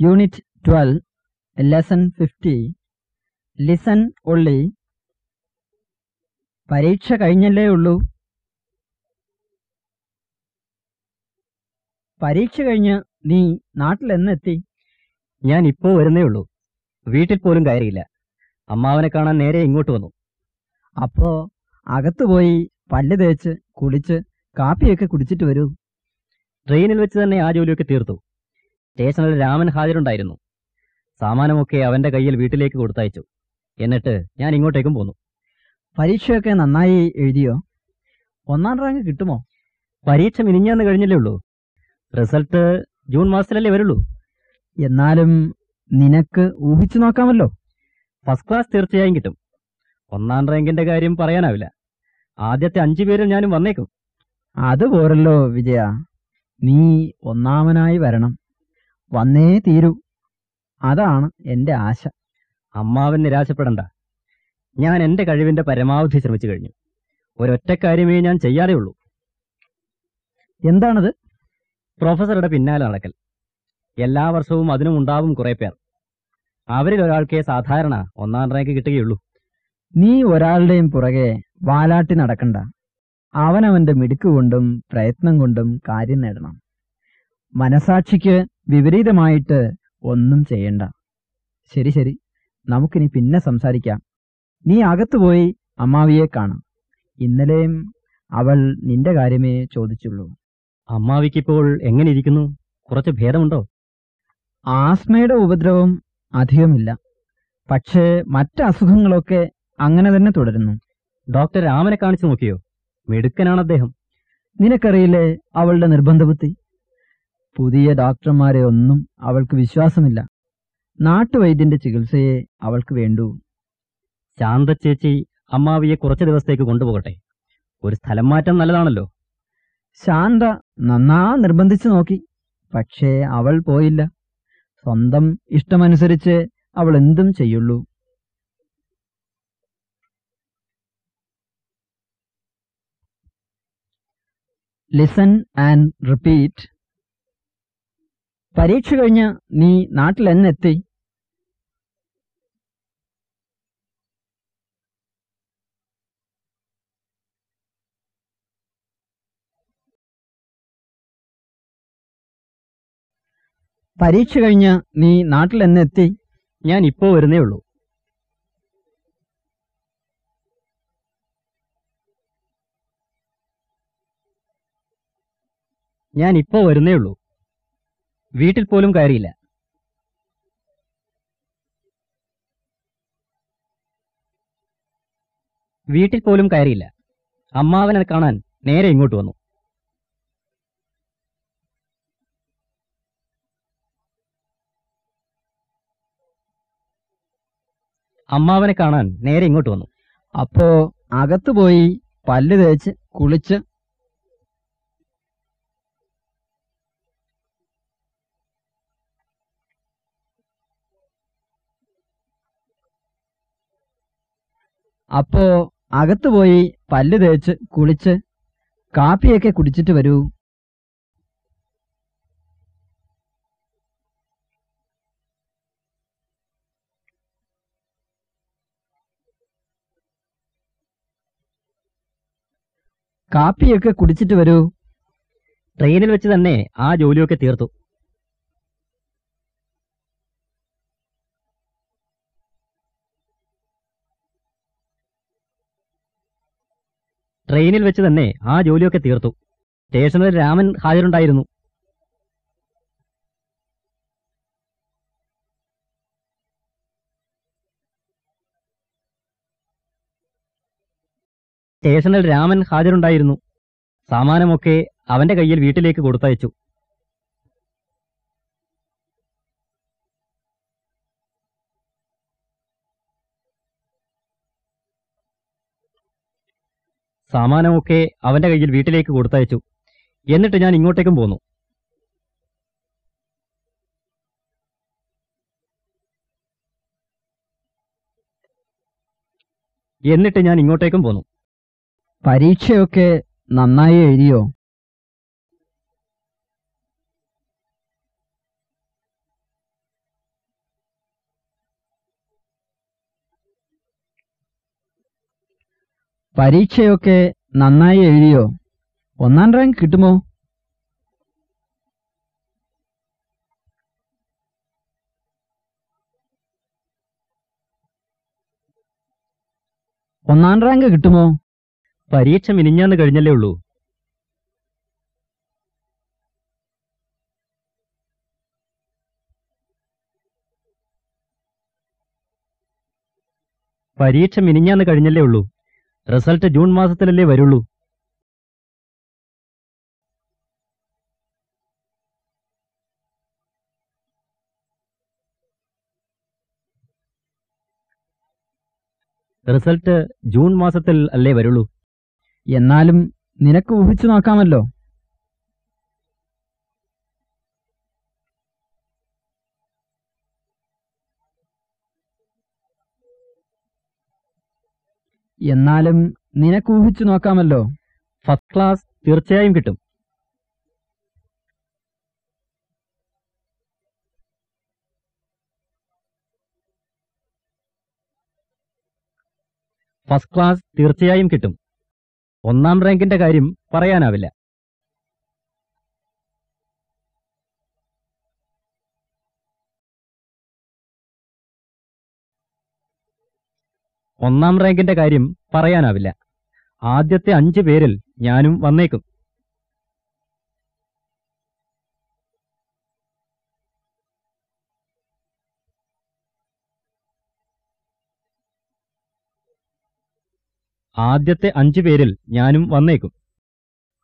Unit twelve lesson fifty listen only പരീക്ഷ കഴിഞ്ഞല്ലേ ഉള്ളൂ? പരീക്ഷ കഴിഞ്ഞ് നീ നാട്ടിൽ എന്നെത്തി ഞാൻ ഇപ്പോ വരുന്നേ ഉള്ളൂ. വീട്ടിൽ പോലും കയറിയില്ല. അമ്മാവനെ കാണാൻ നേരെ ഇങ്ങോട്ട് വന്നു. അപ്പോ അകത്തു പോയി പല്ല് തേച്ച് കുളിച്ച് കാപ്പിയൊക്കെ കുടിച്ചിട്ട് വരൂ. ട്രെയിനിൽ വെച്ച് തന്നെ ആ ജോലിയൊക്കെ തീർത്തു. സ്റ്റേഷനിൽ രാമൻ ഹാജരുണ്ടായിരുന്നു. സാമാനമൊക്കെ അവന്റെ കയ്യിൽ വീട്ടിലേക്ക് കൊടുത്തയച്ചു. എന്നിട്ട് ഞാൻ ഇങ്ങോട്ടേക്കും പോന്നു. പരീക്ഷയൊക്കെ നന്നായി എഴുതിയോ? ഒന്നാം റാങ്ക് കിട്ടുമോ? പരീക്ഷ മിനിഞ്ഞാന്ന് കഴിഞ്ഞല്ലേ ഉള്ളൂ. റിസൾട്ട് ജൂൺ മാസത്തിലല്ലേ വരുള്ളൂ. എന്നാലും നിനക്ക് ഊഹിച്ചു നോക്കാമല്ലോ. ഫസ്റ്റ് ക്ലാസ് തീർച്ചയായും കിട്ടും. ഒന്നാം റാങ്കിന്റെ കാര്യം പറയാനാവില്ല. ആദ്യത്തെ അഞ്ചു പേരിൽ ഞാനും വന്നേക്കും. അത് പോരല്ലോ വിജയ. നീ ഒന്നാമനായി വരണം. വന്നേ തീരൂ. അതാണ് എന്റെ ആശ. അമ്മാവൻ നിരാശപ്പെടണ്ട. ഞാൻ എന്റെ കഴിവിന്റെ പരമാവധി ശ്രമിച്ചു കഴിഞ്ഞു. ഒരൊറ്റ കാര്യമേ ഞാൻ ചെയ്യാതെ ഉള്ളൂ. എന്താണത്? പ്രൊഫസറുടെ പിന്നാലെ നടക്കൽ. എല്ലാ വർഷവും അതിനും ഉണ്ടാവും കുറെ പേർ. അവരിൽ ഒരാൾക്കേ സാധാരണ ഒന്നാം റാങ്ക് കിട്ടുകയുള്ളൂ. നീ ഒരാളുടെയും പുറകെ വാലാട്ടി നടക്കണ്ട. അവനവന്റെ മിടുക്ക് കൊണ്ടും പ്രയത്നം കൊണ്ടും കാര്യം നേടണം. മനസാക്ഷിക്ക് വിപരീതമായിട്ട് ഒന്നും ചെയ്യണ്ട. ശരി ശരി. നമുക്കിനി പിന്നെ സംസാരിക്കാം. നീ അകത്തുപോയി അമ്മാവിയെ കാണാം. ഇന്നലെയും അവൾ നിന്റെ കാര്യമേ ചോദിച്ചുള്ളൂ. അമ്മാവിക്കിപ്പോൾ എങ്ങനെ ഇരിക്കുന്നു കുറച്ച് ഭേദമുണ്ടോ? ആസ്മയുടെ ഉപദ്രവം അധികമില്ല. പക്ഷേ മറ്റ് അസുഖങ്ങളൊക്കെ അങ്ങനെ തന്നെ തുടരുന്നു. ഡോക്ടർ രാമനെ കാണിച്ചു നോക്കിയോ? മിടുക്കനാണ് അദ്ദേഹം നിനക്കറിയില്ലേ അവളുടെ നിർബന്ധബുദ്ധി? പുതിയ ഡോക്ടർമാരെ ഒന്നും അവൾക്ക് വിശ്വാസമില്ല. നാട്ടുവൈദ്യന്റെ ചികിത്സയെ അവൾക്ക് വേണ്ടു. ശാന്ത ചേച്ചി അമ്മാവിയെ കുറച്ച് ദിവസത്തേക്ക് കൊണ്ടുപോകട്ടെ. ഒരു സ്ഥലം മാറ്റം നല്ലതാണല്ലോ. ശാന്ത നന്നാ നിർബന്ധിച്ചു നോക്കി. പക്ഷേ അവൾ പോയില്ല. സ്വന്തം ഇഷ്ടമനുസരിച്ച് അവൾ എന്തും ചെയ്യുള്ളൂ. ലിസൺ ആൻഡ് റിപ്പീറ്റ് പരീക്ഷ കഴിഞ്ഞ് നീ നാട്ടിൽ എന്നെത്തി? പരീക്ഷ കഴിഞ്ഞ് നീ നാട്ടിൽ എന്നെത്തി? ഞാൻ ഇപ്പോ വരുന്നേ ഉള്ളൂ. ഞാൻ ഇപ്പോ വരുന്നേ ഉള്ളൂ. വീട്ടിൽ പോലും കയറിയില്ല വീട്ടിൽ പോലും കയറിയില്ല അമ്മാവനെ കാണാൻ നേരെ ഇങ്ങോട്ട് വന്നു. അമ്മാവനെ കാണാൻ നേരെ ഇങ്ങോട്ട് വന്നു. അപ്പോ അകത്തു പോയി പല്ല് തേച്ച് കുളിച്ച് അപ്പോ അകത്തു പോയി പല്ല് തേച്ച് കുളിച്ച് കാപ്പിയൊക്കെ കുടിച്ചിട്ട് വരൂ. കാപ്പിയൊക്കെ കുടിച്ചിട്ട് വരൂ. ട്രെയിനിൽ വെച്ച് തന്നെ ആ ജോലിയൊക്കെ തീർത്തു. ട്രെയിനിൽ വെച്ച് തന്നെ ആ ജോലിയൊക്കെ തീർത്തു. സ്റ്റേഷനിൽ രാമൻ ഹാജരുണ്ടായിരുന്നു. സ്റ്റേഷനിൽ രാമൻ ഹാജരുണ്ടായിരുന്നു. സാമാനമൊക്കെ അവന്റെ കയ്യിൽ വീട്ടിലേക്ക് കൊടുത്തയച്ചു. സാമാനമൊക്കെ അവന്റെ കയ്യിൽ വീട്ടിലേക്ക് കൊടുത്തയച്ചു. എന്നിട്ട് ഞാൻ ഇങ്ങോട്ടേക്കും പോന്നു. എന്നിട്ട് ഞാൻ ഇങ്ങോട്ടേക്കും പോന്നു. പരീക്ഷയൊക്കെ നന്നായി എഴുതിയോ? പരീക്ഷയൊക്കെ നന്നായി എഴുതിയോ? ഒന്നാം റാങ്ക് കിട്ടുമോ? ഒന്നാം റാങ്ക് കിട്ടുമോ? പരീക്ഷ മിനിഞ്ഞാന്ന് കഴിഞ്ഞല്ലേ ഉള്ളൂ. പരീക്ഷ മിനിഞ്ഞാന്ന് കഴിഞ്ഞല്ലേ ഉള്ളൂ. റിസൾട്ട് ജൂൺ മാസത്തിലല്ലേ വരുള്ളൂ. റിസൾട്ട് ജൂൺ മാസത്തിൽ അല്ലേ വരുള്ളൂ. എന്നാലും നിനക്ക് ഊഹിച്ചു നോക്കാമല്ലോ. എന്നാലും നിനക്ക് ഊഹിച്ചു നോക്കാമല്ലോ. ഫസ്റ്റ് ക്ലാസ് തീർച്ചയായും കിട്ടും. ഫസ്റ്റ് ക്ലാസ് തീർച്ചയായും കിട്ടും. ഒന്നാം റാങ്കിന്റെ കാര്യം പറയാനാവില്ല. ഒന്നാം റാങ്കിന്റെ കാര്യം പറയാനാവില്ല. ആദ്യത്തെ അഞ്ച് പേരിൽ ഞാനും വന്നേക്കും. ആദ്യത്തെ അഞ്ചു പേരിൽ ഞാനും വന്നേക്കും.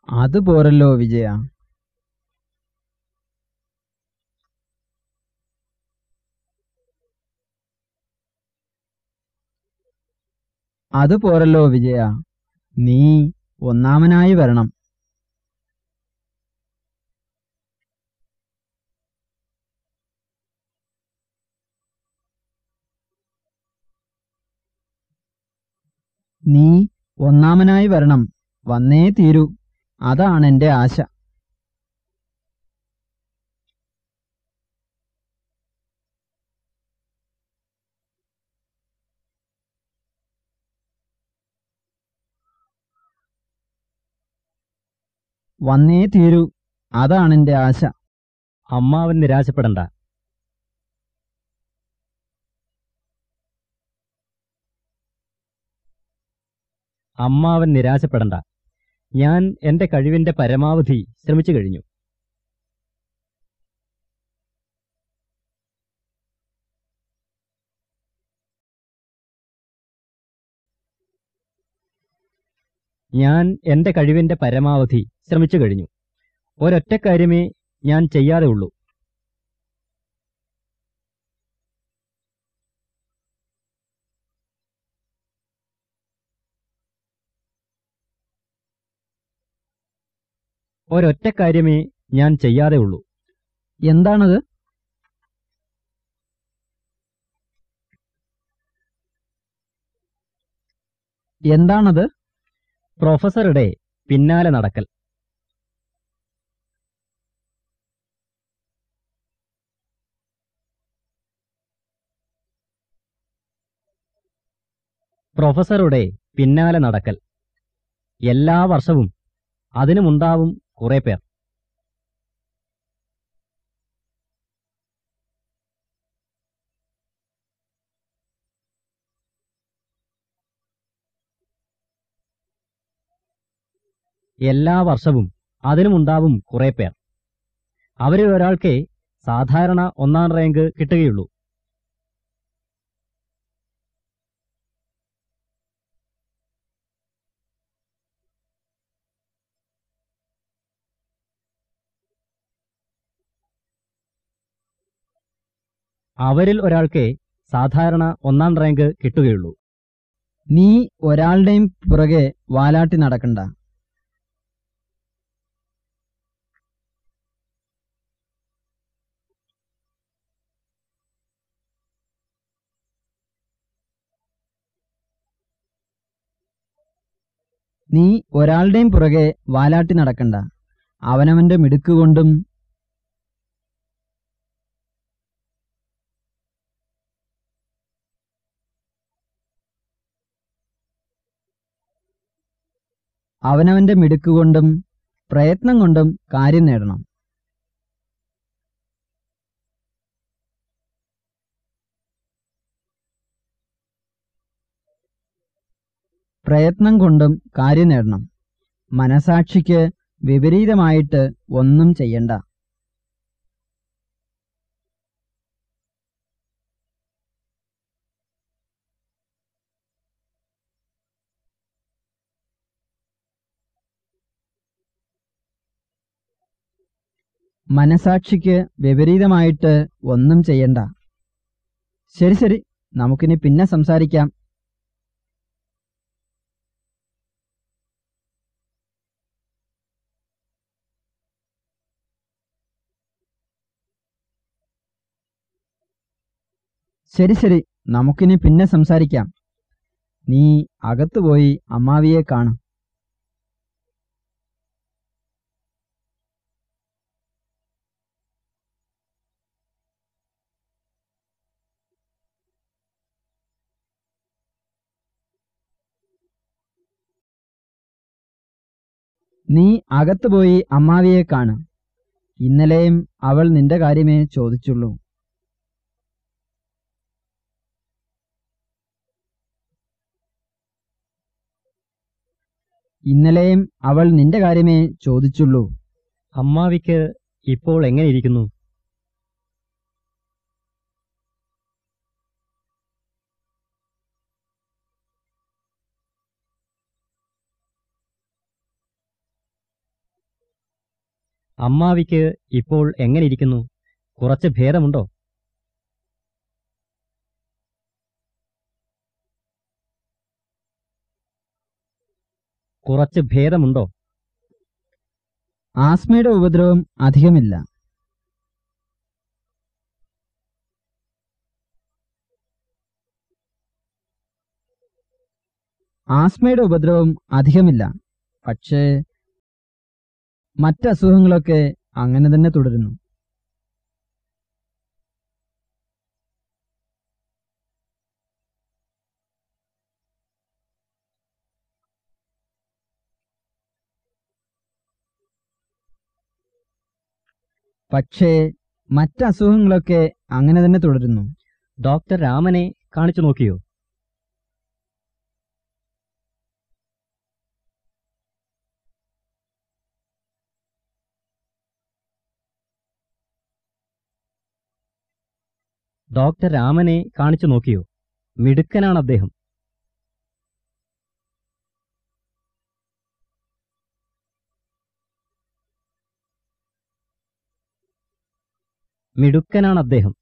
അത് പോരല്ലോ വിജയ. അത് പോരല്ലോ വിജയ. നീ ഒന്നാമനായി വരണം. നീ ഒന്നാമനായി വരണം. വന്നേ തീരൂ. അതാണെന്റെ ആശ. വന്നേ തീരൂ. അതാണ് അതാണെന്റെ ആശ. അമ്മാവൻ നിരാശപ്പെടണ്ട. അമ്മാവൻ നിരാശപ്പെടണ്ട. ഞാൻ എന്റെ കഴിവിന്റെ പരമാവധി ശ്രമിച്ചു കഴിഞ്ഞു. ഞാൻ എന്റെ കഴിവിന്റെ പരമാവധി ശ്രമിച്ചു കഴിഞ്ഞു. ഒരൊറ്റ കാര്യമേ ഞാൻ ചെയ്യാതെ ഉള്ളൂ. ഒരൊറ്റ കാര്യമേ ഞാൻ ചെയ്യാതെ ഉള്ളൂ. എന്താണത്? എന്താണത്? പ്രൊഫസറുടെ പിന്നാലെ നടക്കൽ. പ്രൊഫസറുടെ പിന്നാലെ നടക്കൽ. എല്ലാ വർഷവും അതിനുമുണ്ടാവും കുറെ പേർ. എല്ലാ വർഷവും അതിനുമുണ്ടാവും കുറേ പേർ. അവരിൽ ഒരാൾക്കേ സാധാരണ ഒന്നാം റാങ്ക് കിട്ടുകയുള്ളൂ. അവരിൽ ഒരാൾക്കേ സാധാരണ ഒന്നാം റാങ്ക് കിട്ടുകയുള്ളൂ. നീ ഒരാളുടെയും പുറകെ വാലാട്ടി നടക്കണ്ട. നീ ഒരാളുടെയും പുറകെ വാലാട്ടി നടക്കണ്ട. അവനവന്റെ മിടുക്കുകൊണ്ടും അവനവന്റെ മിടുക്കുകൊണ്ടും പ്രയത്നം കൊണ്ടും കാര്യം നേടണം. പ്രയത്നം കൊണ്ടും കാര്യം നേടണം. മനസാക്ഷിക്ക് വിപരീതമായിട്ട് ഒന്നും ചെയ്യണ്ട. മനസാക്ഷിക്ക് വിപരീതമായിട്ട് ഒന്നും ചെയ്യണ്ട. ശരി ശരി. നമുക്കിനി പിന്നെ സംസാരിക്കാം. ശരി ശരി. നമുക്കിനി പിന്നെ സംസാരിക്കാം. നീ അകത്തു പോയി അമ്മാവിയെ കാണും. നീ അകത്തു പോയി അമ്മാവിയെ കാണും. ഇന്നലെയും അവൾ നിന്റെ കാര്യമേ ചോദിച്ചുള്ളൂ. ഇന്നലെയും അവൾ നിന്റെ കാര്യമേ ചോദിച്ചുള്ളൂ. അമ്മാവിക്ക് ഇപ്പോൾ എങ്ങനെ ഇരിക്കുന്നു? അമ്മാവിക്ക് ഇപ്പോൾ എങ്ങനെ ഇരിക്കുന്നു? കുറച്ച് ഭേദമുണ്ടോ? കുറച്ച് ഭേദമുണ്ടോ? ആസ്മയുടെ ഉപദ്രവം അധികമില്ല. ആസ്മയുടെ ഉപദ്രവം അധികമില്ല. പക്ഷേ മറ്റസുഖങ്ങളൊക്കെ അങ്ങനെ തന്നെ തുടരുന്നു. പക്ഷേ മറ്റസുഖങ്ങളൊക്കെ അങ്ങനെ തന്നെ തുടരുന്നു. ഡോക്ടർ രാമനെ കാണിച്ചു നോക്കിയോ? ഡോക്ടർ രാമനെ കാണിച്ചു നോക്കിയോ? മിടുക്കനാണ് അദ്ദേഹം. മിടുക്കനാണ് അദ്ദേഹം.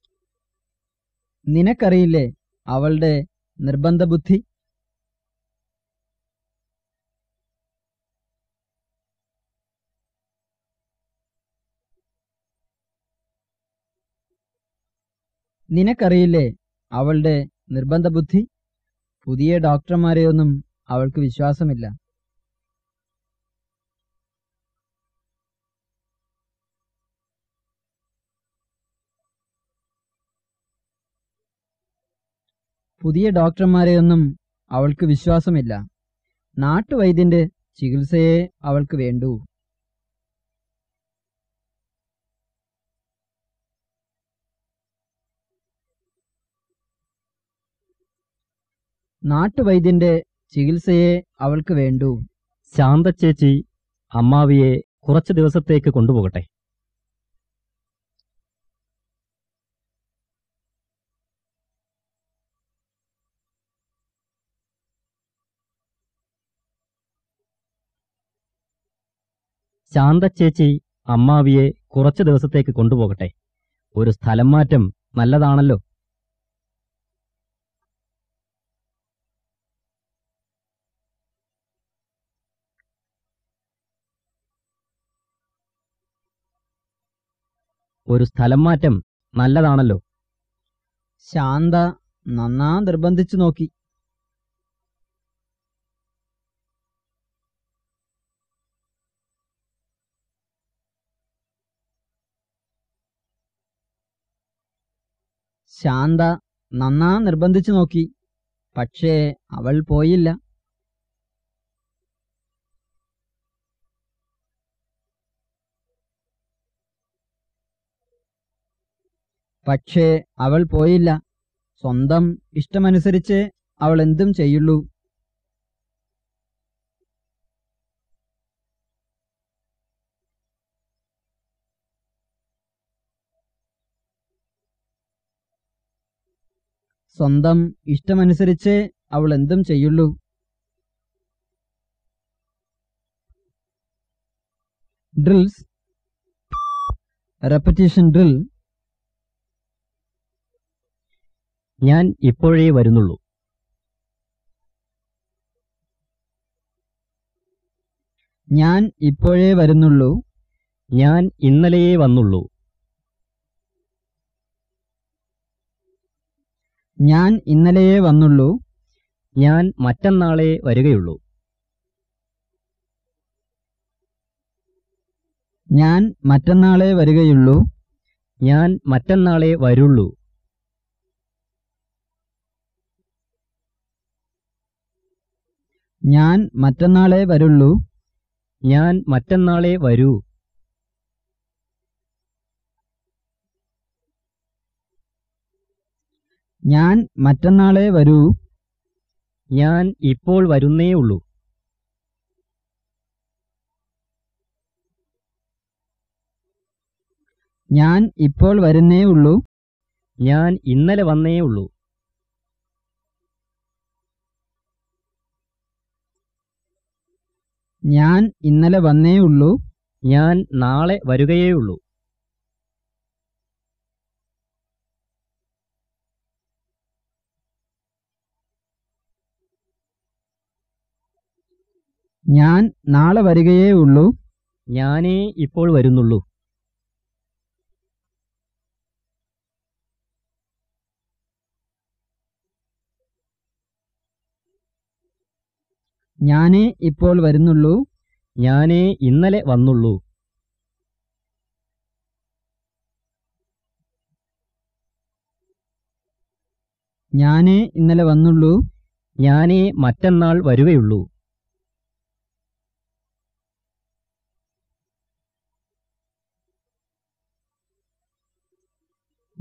നിനക്കറിയില്ലേ അവളുടെ നിർബന്ധ ബുദ്ധി നിനക്കറിയില്ലേ അവളുടെ നിർബന്ധ ബുദ്ധി പുതിയ ഡോക്ടർമാരെയൊന്നും അവൾക്ക് വിശ്വാസമില്ല. പുതിയ ഡോക്ടർമാരെയൊന്നും അവൾക്ക് വിശ്വാസമില്ല. നാട്ടുവൈദ്യന്റെ ചികിത്സയെ അവൾക്ക് വേണ്ടു. നാട്ടുവൈദ്യന്റെ ചികിത്സയെ അവൾക്ക് വേണ്ടു. ശാന്ത ചേച്ചി അമ്മാവിയെ കുറച്ചു ദിവസത്തേക്ക് കൊണ്ടുപോകട്ടെ. ശാന്ത ചേച്ചി അമ്മാവിയെ കുറച്ചു ദിവസത്തേക്ക് കൊണ്ടുപോകട്ടെ. ഒരു സ്ഥലം മാറ്റം നല്ലതാണല്ലോ. ഒരു സ്ഥലം മാറ്റം നല്ലതാണല്ലോ. ശാന്ത നന്നാ നിർബന്ധിച്ചു നോക്കി. ശാന്ത നന്നാ നിർബന്ധിച്ചു നോക്കി. പക്ഷേ അവൾ പോയില്ല. പക്ഷേ അവൾ പോയില്ല. സ്വന്തം ഇഷ്ടമനുസരിച്ച് അവൾ എന്തും ചെയ്യുള്ളൂ. സ്വന്തം ഇഷ്ടമനുസരിച്ച് അവൾ എന്തും ചെയ്യുള്ളൂ. ഡ്രിൽസ്. Repetition drill. ഞാൻ ഇപ്പോഴേ വരുന്നുള്ളൂ. ഞാൻ ഇപ്പോഴേ വരുന്നുള്ളൂ. ഞാൻ ഇന്നലെയേ വന്നുള്ളൂ. ഞാൻ ഇന്നലെയേ വന്നുള്ളൂ. ഞാൻ മറ്റന്നാളെ വരികയുള്ളൂ. ഞാൻ മറ്റന്നാളെ വരികയുള്ളൂ. ഞാൻ മറ്റന്നാളെ വരുള്ളൂ. ഞാൻ മറ്റന്നാളെ വരുള്ളൂ. ഞാൻ മറ്റന്നാളെ വരൂ. ഞാൻ മറ്റന്നാളെ വരൂ. ഞാൻ ഇപ്പോൾ വരുന്നേ ഉള്ളൂ ഞാൻ ഇപ്പോൾ വരുന്നേ ഉള്ളൂ ഞാൻ ഇന്നലെ വന്നേ ഉള്ളൂ ഞാൻ ഇന്നലെ വന്നേ ഉള്ളൂ ഞാൻ നാളെ വരികയേ ഉള്ളൂ ഞാൻ നാളെ വരികയേ ഉള്ളൂ. ഞാനേ ഇപ്പോൾ വരുന്നുള്ളൂ. ഞാനേ ഇപ്പോൾ വരുന്നുള്ളൂ. ഞാനേ ഇന്നലെ വന്നുള്ളൂ. ഞാനേ ഇന്നലെ വന്നുള്ളൂ. ഞാനേ മറ്റന്നാൾ വരുകയുള്ളൂ.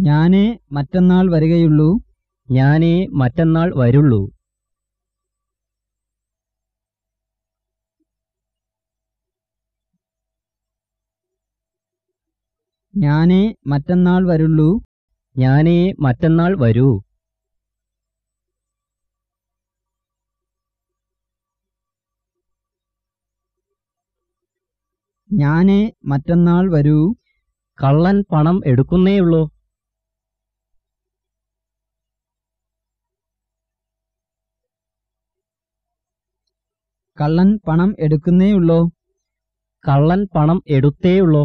ഞാനേ മറ്റന്നാൾ വരികയുള്ളൂ ഞാനേ മറ്റന്നാൾ വരുള്ളൂ. ഞാനേ മറ്റന്നാൾ വരുള്ളൂ ഞാനേ മറ്റന്നാൾ വരൂ. ഞാനേ മറ്റന്നാൾ വരൂ. കള്ളൻ പണം എടുക്കുന്നേയുള്ളൂ കള്ളൻ പണം എടുക്കുന്നേയുള്ളോ? കള്ളൻ പണം എടുത്തേയുള്ളോ?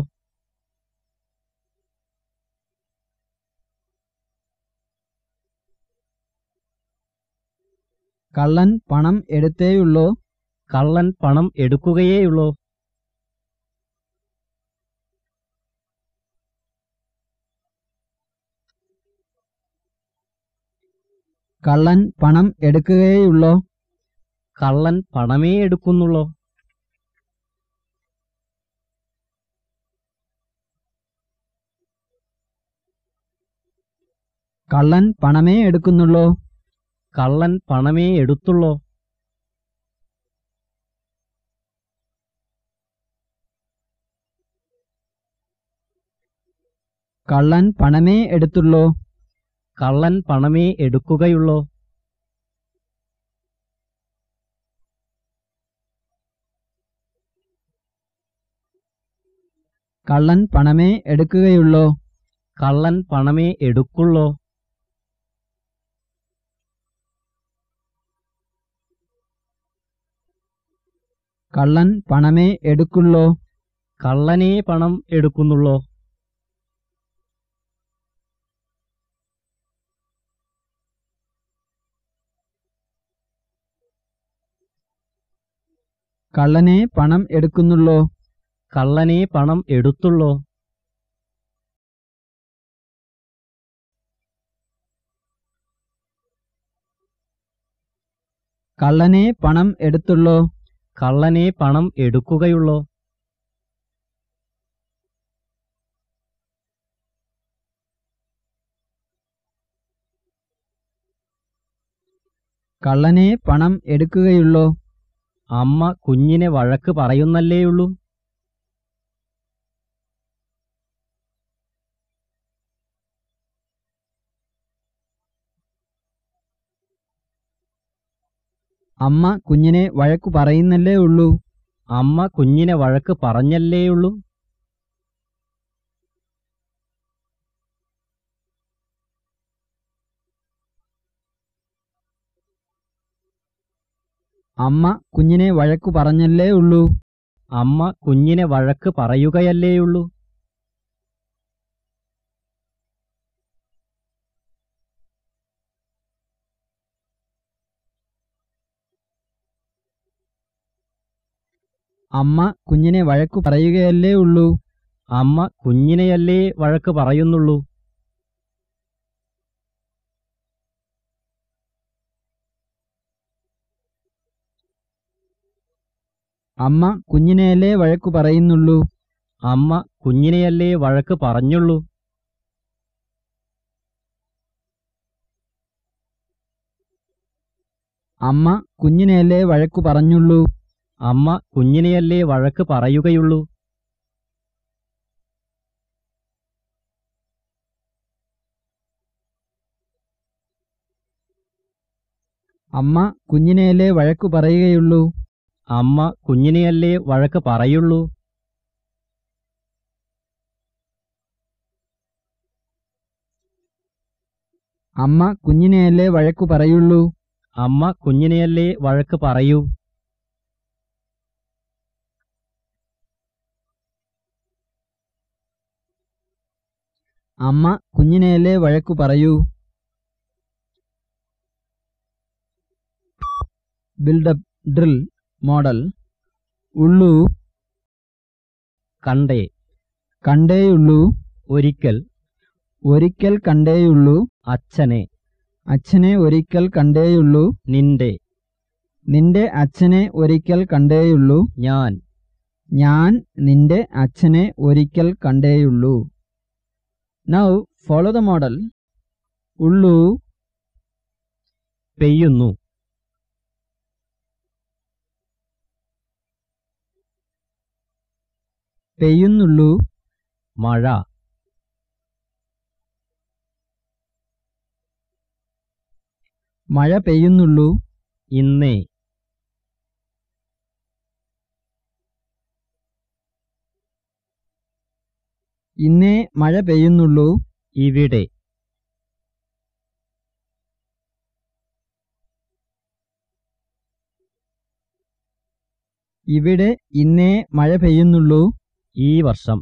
കള്ളൻ പണം എടുത്തേയുള്ളോ? കള്ളൻ പണം എടുക്കുകയേയുള്ളോ? കള്ളൻ പണം എടുക്കുകയുള്ളോ കള്ളൻ പണമേ എടുക്കുന്നുള്ളോ? കള്ളൻ പണമേ എടുക്കുന്നുള്ളോ? കള്ളൻ പണമേ എടുത്തുള്ളോ? കള്ളൻ പണമേ എടുത്തുള്ളോ? കള്ളൻ പണമേ എടുക്കുകയുള്ളൂ? കള്ളൻ പണമേ എടുക്കുകയുള്ളോ? കള്ളൻ പണമേ എടുക്കുള്ളോ? കള്ളൻ പണമേ എടുക്കുള്ളോ? കള്ളനേ പണം എടുക്കുന്നുള്ളോ? കള്ളനെ പണം എടുക്കുന്നുള്ളോ? കള്ളനേ പണം എടുത്തുള്ളോ? കള്ളനെ പണം എടുത്തുള്ളോ? കള്ളനെ പണം എടുക്കുകയുള്ളോ? കള്ളനെ പണം എടുക്കുകയുള്ളോ? അമ്മ കുഞ്ഞിനെ വഴക്ക് പറയുന്നല്ലേയുള്ളൂ. അമ്മ കുഞ്ഞിനെ വഴക്കു പറയുന്നല്ലേ ഉള്ളൂ. അമ്മ കുഞ്ഞിനെ വഴക്ക് പറഞ്ഞല്ലേയുള്ളൂ അമ്മ കുഞ്ഞിനെ വഴക്കു പറഞ്ഞല്ലേ ഉള്ളൂ. അമ്മ കുഞ്ഞിനെ വഴക്ക് പറയുകയല്ലേയുള്ളൂ അമ്മ കുഞ്ഞിനെ വഴക്കു പറയുകയല്ലേ ഉള്ളൂ. അമ്മ കുഞ്ഞിനെയല്ലേ വഴക്ക് പറയുന്നുള്ളൂ. അമ്മ കുഞ്ഞിനെയല്ലേ വഴക്കു പറയുന്നുള്ളൂ. അമ്മ കുഞ്ഞിനെയല്ലേ വഴക്ക് പറഞ്ഞുള്ളൂ. അമ്മ കുഞ്ഞിനെയല്ലേ വഴക്കു പറഞ്ഞുള്ളൂ. അമ്മ കുഞ്ഞിനെയല്ലേ വഴക്ക് പറയുകയുള്ളൂ? അമ്മ കുഞ്ഞിനെയല്ലേ വഴക്ക് പറയുകയുള്ളൂ? അമ്മ കുഞ്ഞിനെയല്ലേ വഴക്ക് പറയുള്ളൂ? അമ്മ കുഞ്ഞിനെയല്ലേ വഴക്കു പറയുള്ളൂ? അമ്മ കുഞ്ഞിനെയല്ലേ വഴക്ക് പറയൂ? അമ്മ കുഞ്ഞിനെയല്ലേ വഴക്കു പറയൂ? Build up drill model. ഉള്ളൂ കണ്ടേ. കണ്ടേയുള്ളൂ ഒരിക്കൽ. ഒരിക്കൽ കണ്ടേയുള്ളൂ അച്ഛനെ. അച്ഛനെ ഒരിക്കൽ കണ്ടേയുള്ളൂ നിന്റെ. നിന്റെ അച്ഛനെ ഒരിക്കൽ കണ്ടേയുള്ളൂ ഞാൻ. ഞാൻ നിന്റെ അച്ഛനെ ഒരിക്കൽ കണ്ടേയുള്ളൂ. നൗ ഫോളോ ദ മോഡൽ ഉള്ളു പെയ്യുന്നു. പെയ്യുന്നുള്ളൂ മഴ. മഴ പെയ്യുന്നുള്ളൂ ഇന്നേ. ഇന്നേ മഴ പെയ്യുന്നുള്ളൂ ഇവിടെ. ഇവിടെ ഇന്നേ മഴ പെയ്യുന്നുള്ളൂ ഈ വർഷം.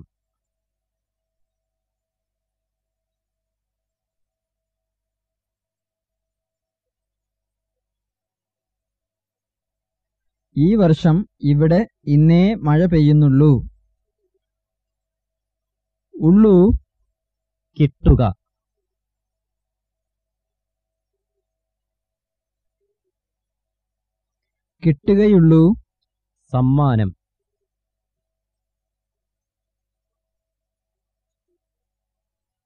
ഈ വർഷം ഇവിടെ ഇന്നേ മഴ പെയ്യുന്നുള്ളൂ. ഉള്ളൂ കിട്ടുക. കിട്ടുകയുള്ളൂ സമ്മാനം.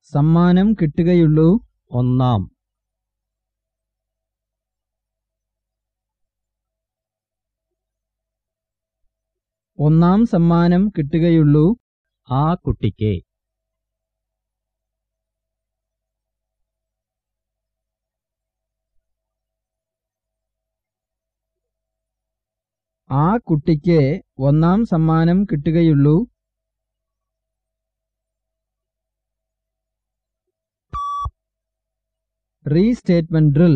സമ്മാനം കിട്ടുകയുള്ളൂ ഒന്നാം. ഒന്നാം സമ്മാനം കിട്ടുകയുള്ളൂ ആ കുട്ടിക്ക്. ആ കുട്ടിക്ക് ഒന്നാം സമ്മാനം കിട്ടുകയുള്ളൂ. റീസ്റ്റേറ്റ്മെന്റ് ഡ്രിൽ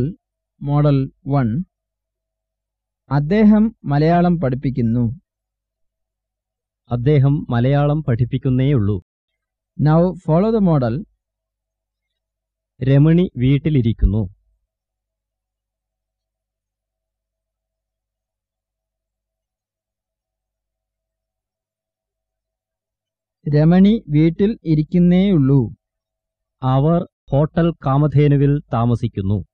മോഡൽ വൺ അദ്ദേഹം മലയാളം പഠിപ്പിക്കുന്നു. അദ്ദേഹം Malayalam പഠിപ്പിക്കുന്നേയുള്ളൂ now follow the model Ramani വീട്ടിലിരിക്കുന്നു. Ramani വീട്ടിൽ ഇരിക്കുന്നേയുള്ളൂ. അവർ ഹോട്ടൽ കാമധേനുവിൽ താമസിക്കുന്നു.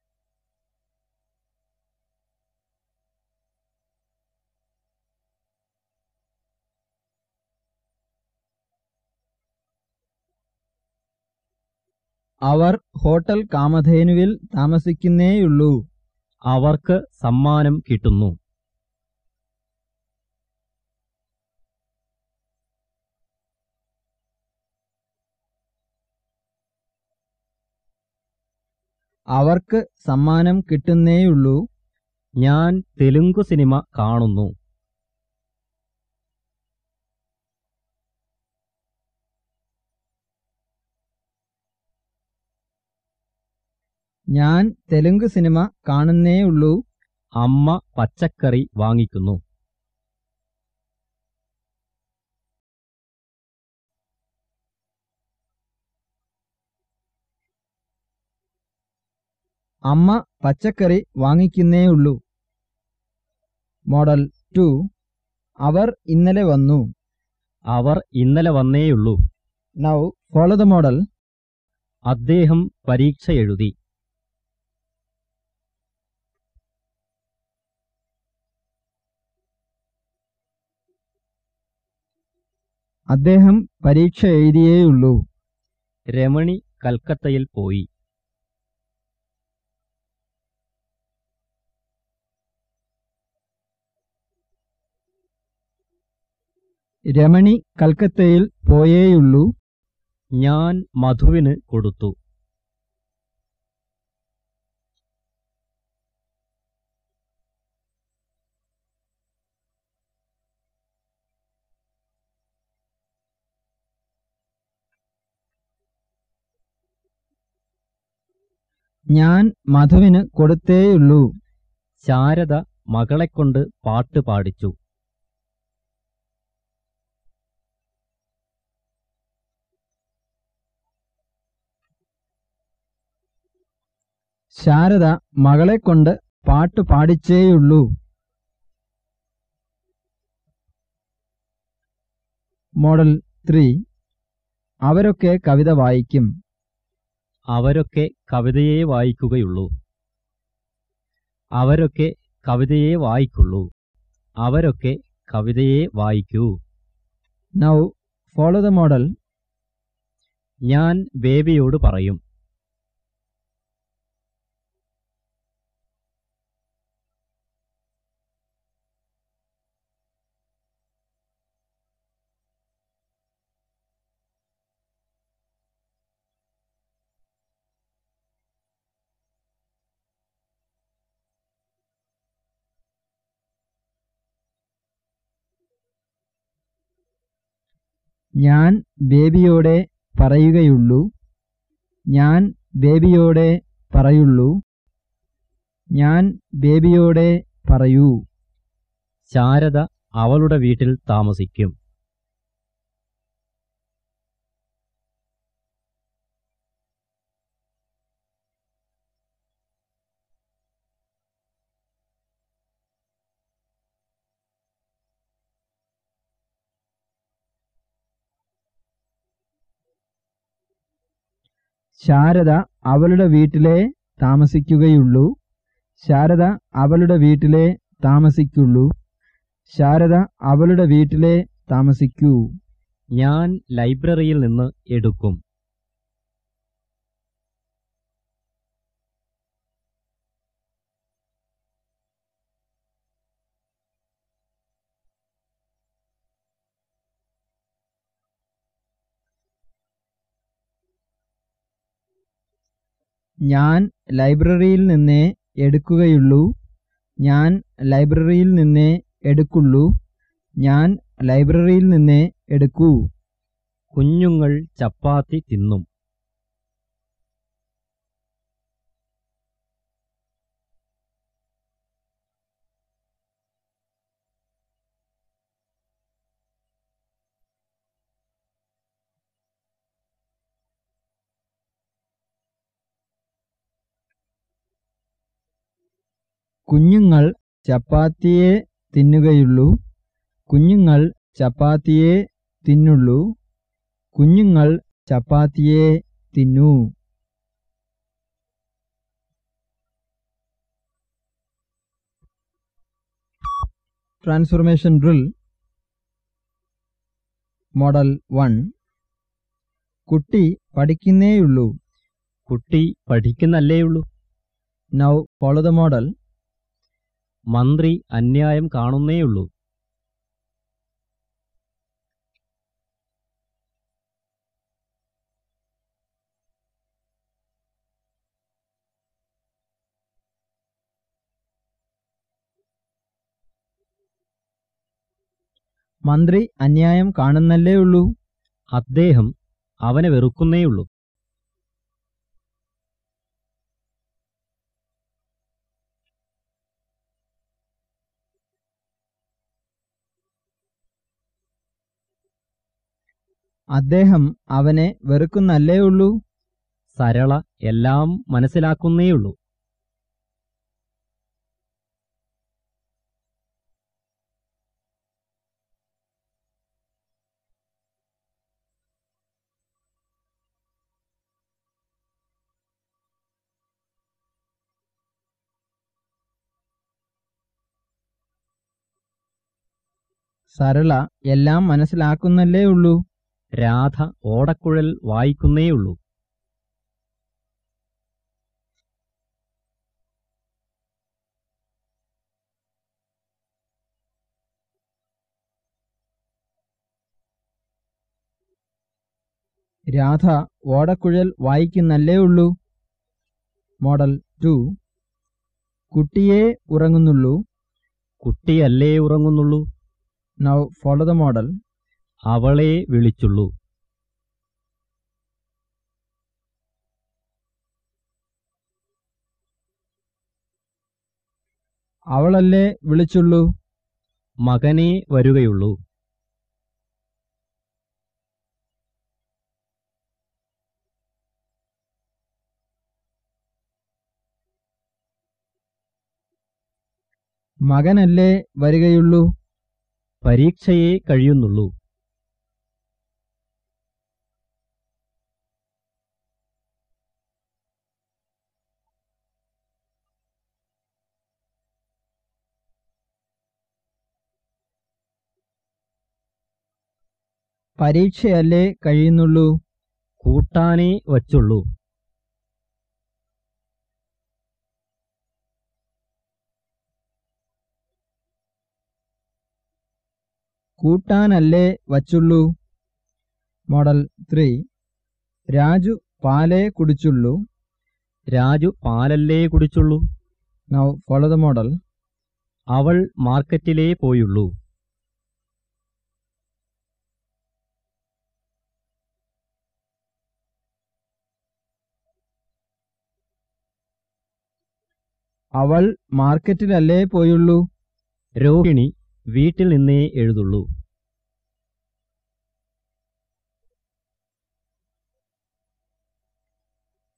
അവർ ഹോട്ടൽ കാമധേനുവിൽ താമസിക്കുന്നേയുള്ളൂ. അവർക്ക് സമ്മാനം കിട്ടുന്നു. അവർക്ക് സമ്മാനം കിട്ടുന്നേയുള്ളൂ. ഞാൻ തെലുങ്ക് സിനിമ കാണുന്നു. ഞാൻ തെലുങ്ക് സിനിമ കാണുന്നേയുള്ളൂ. അമ്മ പച്ചക്കറി വാങ്ങിക്കുന്നു. അമ്മ പച്ചക്കറി വാങ്ങിക്കുന്നേയുള്ളൂ. Model to. അവർ ഇന്നലെ വന്നു. അവർ ഇന്നലെ വന്നേയുള്ളൂ. നൗ ഫോളോ ദ മോഡൽ അദ്ദേഹം പരീക്ഷ എഴുതി. അദ്ദേഹം പരീക്ഷ എഴുതിയേയുള്ളൂ. രമണി കൽക്കത്തയിൽ പോയി. രമണി കൽക്കത്തയിൽ പോയേയുള്ളൂ. ഞാൻ മധുവിന് കൊടുത്തു. ഞാൻ മധുവിന് കൊടുത്തേയുള്ളൂ. ശാരദ മകളെക്കൊണ്ട് പാട്ട് പാടിച്ചു. ശാരദ മകളെക്കൊണ്ട് പാട്ട് പാടിച്ചേയുള്ളൂ. Model three. അവരൊക്കെ കവിത വായിക്കും. അവരൊക്കെ കവിതയെ വായിക്കുകയുള്ളൂ. അവരൊക്കെ കവിതയെ വായിക്കുള്ളൂ. അവരൊക്കെ കവിതയെ വായിക്കൂ. നൗ ഫോളോ ദ മോഡൽ ഞാൻ ബേബിയോട് പറയും. ഞാൻ ബേബിയോടെ പറയുകയുള്ളൂ. ഞാൻ ബേബിയോടെ പറയുള്ളൂ. ഞാൻ ബേബിയോടെ പറയൂ. ശാരദ അവളുടെ വീട്ടിൽ താമസിക്കും. ശാരദ അവളുടെ വീട്ടിലേ താമസിക്കുകയുള്ളൂ. ശാരദ അവളുടെ വീട്ടിലേ താമസിക്കുള്ളൂ. ശാരദ അവളുടെ വീട്ടിലേ താമസിക്കൂ. ഞാൻ ലൈബ്രറിയിൽ നിന്ന് എടുക്കും. ഞാൻ ലൈബ്രറിയിൽ നിന്നേ എടുക്കുകയുള്ളൂ. ഞാൻ ലൈബ്രറിയിൽ നിന്നേ എടുക്കുള്ളൂ. ഞാൻ ലൈബ്രറിയിൽ നിന്നേ എടുക്കൂ. കുഞ്ഞുങ്ങൾ ചപ്പാത്തി തിന്നും. കുഞ്ഞുങ്ങൾ ചപ്പാത്തിയെ തിന്നുകയുള്ളൂ. കുഞ്ഞുങ്ങൾ ചപ്പാത്തിയെ തിന്നുള്ളൂ. കുഞ്ഞുങ്ങൾ ചപ്പാത്തിയെ തിന്നൂ. Transformation drill model one. കുട്ടി പഠിക്കുന്നേയുള്ളൂ. കുട്ടി പഠിക്കുന്നല്ലേയുള്ളൂ. നൗ ഫോളോ ദ മോഡൽ മന്ത്രി അന്യായം കാണുന്നേയുള്ളൂ. മന്ത്രി അന്യായം കാണുന്നല്ലേ ഉള്ളൂ അദ്ദേഹം അവനെ വെറുക്കുന്നേയുള്ളൂ. അദ്ദേഹം അവനെ വെറുക്കുന്നല്ലേ ഉള്ളൂ? സരള എല്ലാം മനസ്സിലാക്കുന്നേയുള്ളൂ. സരള എല്ലാം മനസ്സിലാക്കുന്നല്ലേ ഉള്ളൂ? രാധ ഓടക്കുഴൽ വായിക്കുന്നേയുള്ളൂ. രാധ ഓടക്കുഴൽ വായിക്കുന്നല്ലേ ഉള്ളൂ? Model two. കുട്ടിയെ ഉറങ്ങുന്നുള്ളൂ. കുട്ടിയല്ലേ ഉറങ്ങുന്നുള്ളൂ. നൗ ഫോളോ ദ മോഡൽ അവളെ വിളിച്ചുള്ളൂ. അവളല്ലേ വിളിച്ചുള്ളൂ? മകനെ വരുകയുള്ളൂ. മകനല്ലേ വരികയുള്ളൂ? പരീക്ഷയെ കഴിയുന്നുള്ളൂ. പരീക്ഷയല്ലേ കഴിയുന്നുള്ളൂ? കൂട്ടാനേ വച്ചുള്ളൂ. കൂട്ടാനല്ലേ വച്ചുള്ളൂ? Model three. രാജു പാലേ കുടിച്ചുള്ളൂ. രാജു പാലല്ലേ കുടിച്ചുള്ളൂ. നൗ ഫോളോ ദ മോഡൽ അവൾ മാർക്കറ്റിലേ പോയുള്ളൂ. അവൾ മാർക്കറ്റിലല്ലേ പോയുള്ളൂ? രോഹിണി വീട്ടിൽ നിന്നേ എഴുതുള്ളൂ.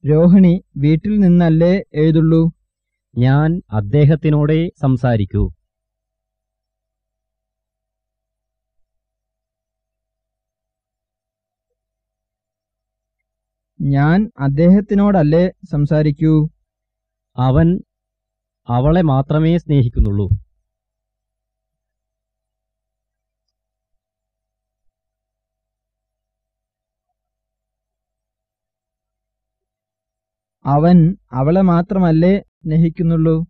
രോഹിണി വീട്ടിൽ നിന്നല്ലേ എഴുതുള്ളൂ? ഞാൻ അദ്ദേഹത്തിനോടെ സംസാരിക്കൂ. ഞാൻ അദ്ദേഹത്തിനോടല്ലേ സംസാരിക്കൂ? അവൻ അവളെ മാത്രമേ സ്നേഹിക്കുന്നുള്ളൂ. അവൻ അവളെ മാത്രമല്ലേ സ്നേഹിക്കുന്നുള്ളൂ?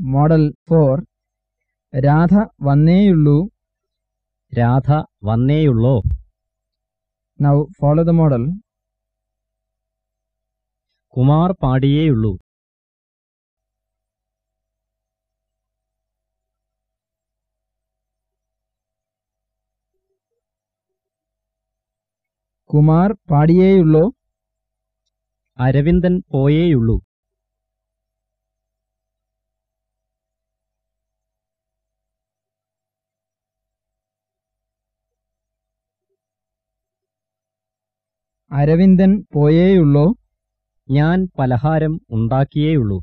മോഡൽ ഫോർ രാധ വന്നേയുള്ളൂ. Radha വന്നേയുള്ളോ? Now follow the model Kumar പാടിയേയുള്ളൂ. Kumar പാടിയേയുള്ളൂ. അരവിന്ദൻ പോയേയുള്ളൂ. അരവിന്ദൻ പോയേയുള്ളൂ. ഞാൻ പലഹാരം ഉണ്ടാക്കിയേയുള്ളൂ.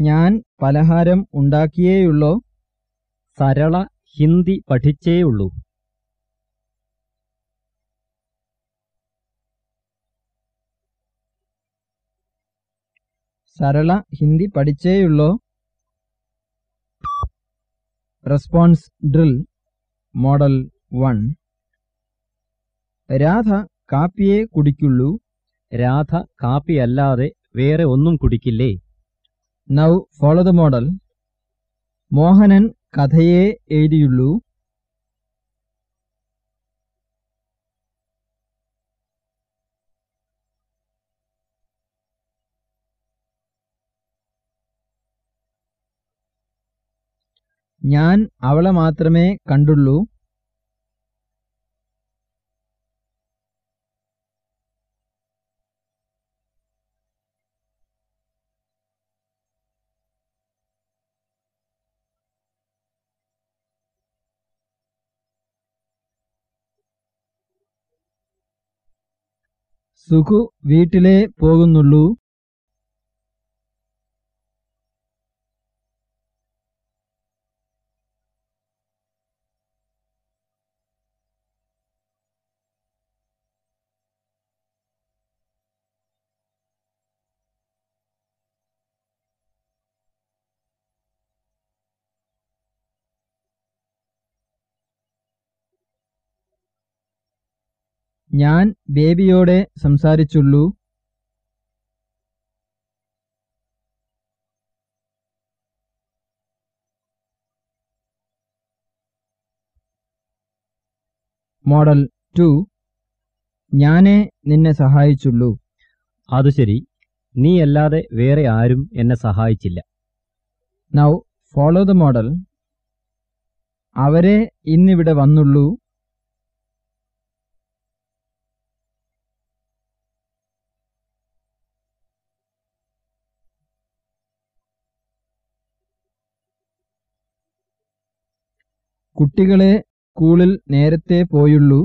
ഞാൻ പലഹാരം ഉണ്ടാക്കിയേയുള്ളൂ? സരള ഹിന്ദി പഠിച്ചേയുള്ളൂ. Sarala Hindi പഠിച്ചേയുള്ളൂ? Response drill model one. Radha കാപ്പിയെ കുടിക്കുള്ളൂ. രാധ കാപ്പിയല്ലാതെ വേറെ ഒന്നും കുടിക്കില്ലേ? Now follow the model Mohanan കഥയെ എഴുതിയുള്ളൂ. ഞാൻ അവളെ മാത്രമേ കണ്ടുള്ളൂ. സുഖു വീട്ടിലേ പോകുന്നുള്ളൂ. ഞാൻ ബേബിയോടെ സംസാരിച്ചുള്ളൂ. Model to. ഞാനേ നിന്നെ സഹായിച്ചുള്ളൂ. അത് ശരി. നീയല്ലാതെ വേറെ ആരും എന്നെ സഹായിച്ചില്ല. നൗ ഫോളോ ദ മോഡൽ അവരെ ഇന്നിവിടെ വന്നുള്ളൂ. കുട്ടികളെ സ്കൂളിൽ നേരത്തെ പോയുള്ളൂ.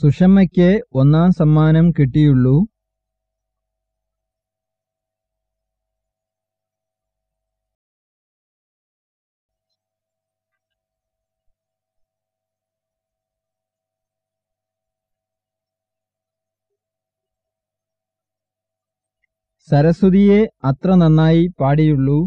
സുഷമ്മയ്ക്ക് ഒന്നാം സമ്മാനം കിട്ടിയുള്ളൂ. സരസ്വതിയെ അത്ര നന്നായി പാടിയുള്ളൂ.